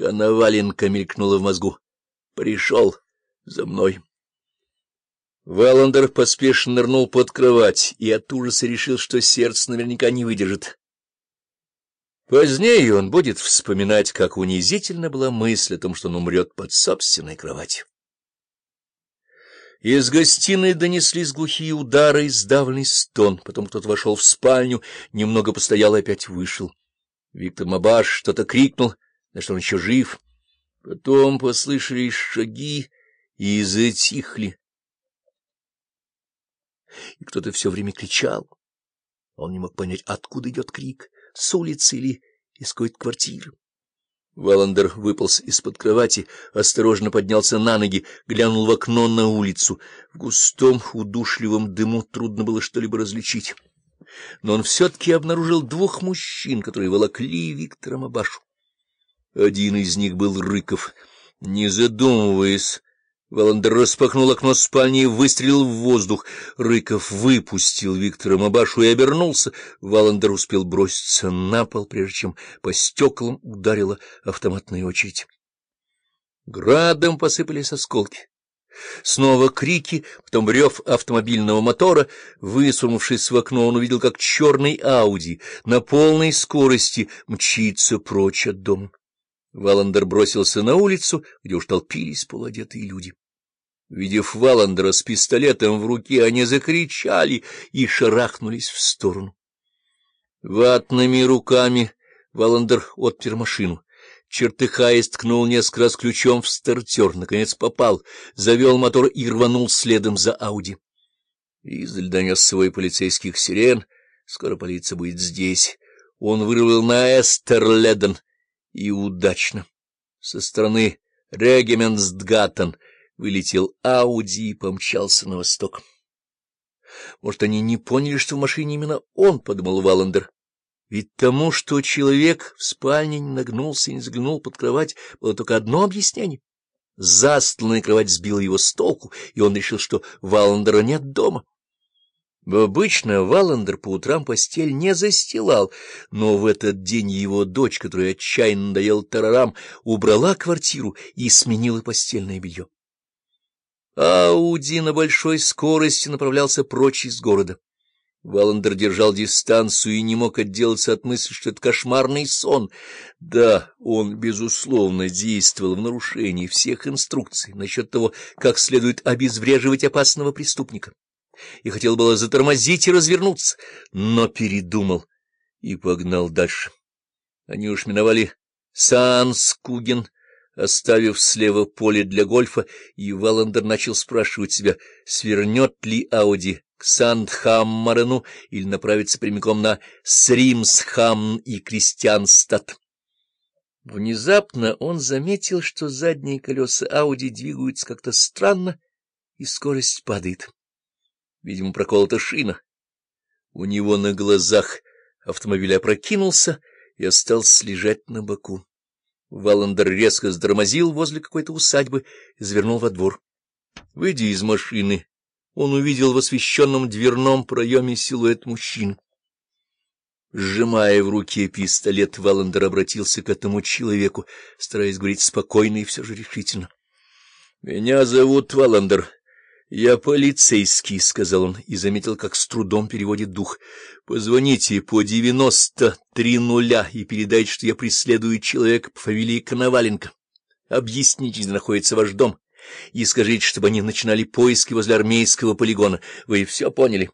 Коноваленко мелькнула в мозгу. Пришел за мной. Валандер поспешно нырнул под кровать и от ужаса решил, что сердце наверняка не выдержит. Позднее он будет вспоминать, как унизительно была мысль о том, что он умрет под собственной кроватью. Из гостиной донеслись глухие удары и сдавленный стон. Потом кто-то вошел в спальню, немного постоял и опять вышел. Виктор Мабаш что-то крикнул, на что он еще жив. Потом послышались шаги и затихли. И кто-то все время кричал. Он не мог понять, откуда идет крик, с улицы или из какой-то квартиры. Валандер выполз из-под кровати, осторожно поднялся на ноги, глянул в окно на улицу. В густом, удушливом дыму трудно было что-либо различить. Но он все-таки обнаружил двух мужчин, которые волокли Виктора Мабашу. Один из них был Рыков. Не задумываясь, Валандер распахнул окно спальни и выстрелил в воздух. Рыков выпустил Виктора Мабашу и обернулся. Валандер успел броситься на пол, прежде чем по стеклам ударила автоматная очередь. Градом посыпались осколки. Снова крики, потом рев автомобильного мотора. Высунувшись в окно, он увидел, как черный Ауди на полной скорости мчится прочь от дома. Валандер бросился на улицу, где уж толпились полуодетые люди. Видев Валандера с пистолетом в руке, они закричали и шарахнулись в сторону. Ватными руками Валандер отпер машину. Чертыхаясь, ткнул несколько раз ключом в стартер, наконец попал, завел мотор и рванул следом за Ауди. Издаль донес свой полицейских сирен. Скоро полиция будет здесь. Он вырвал на Эстерледен и удачно. Со стороны Региментсдгаттен вылетел Ауди и помчался на восток. Может, они не поняли, что в машине именно он, — подумал Валандер. Ведь тому, что человек в спальне не нагнулся и не заглянул под кровать, было только одно объяснение. Застланная кровать сбила его с толку, и он решил, что Валандера нет дома. Обычно Валандер по утрам постель не застилал, но в этот день его дочь, которая отчаянно надоела тарарам, убрала квартиру и сменила постельное белье. Ауди на большой скорости направлялся прочь из города. Валандер держал дистанцию и не мог отделаться от мысли, что это кошмарный сон. Да, он, безусловно, действовал в нарушении всех инструкций насчет того, как следует обезвреживать опасного преступника и хотел было затормозить и развернуться, но передумал и погнал дальше. Они уж миновали Санскуген, оставив слева поле для гольфа, и Валандер начал спрашивать себя, свернет ли Ауди к Сандхаммарену или направится прямиком на Сримсхамн и Кристианстад. Внезапно он заметил, что задние колеса Ауди двигаются как-то странно, и скорость падает. Видимо, проколота шина. У него на глазах автомобиль опрокинулся и остался лежать на боку. Валандер резко сдормозил возле какой-то усадьбы и завернул во двор. Выйдя из машины, он увидел в освещенном дверном проеме силуэт мужчин. Сжимая в руке пистолет, Валандер обратился к этому человеку, стараясь говорить спокойно и все же решительно. — Меня зовут Валандер. — Я полицейский, — сказал он и заметил, как с трудом переводит дух. — Позвоните по девяносто три нуля и передайте, что я преследую человека по фамилии Коноваленко. Объясните, где находится ваш дом, и скажите, чтобы они начинали поиски возле армейского полигона. Вы все поняли?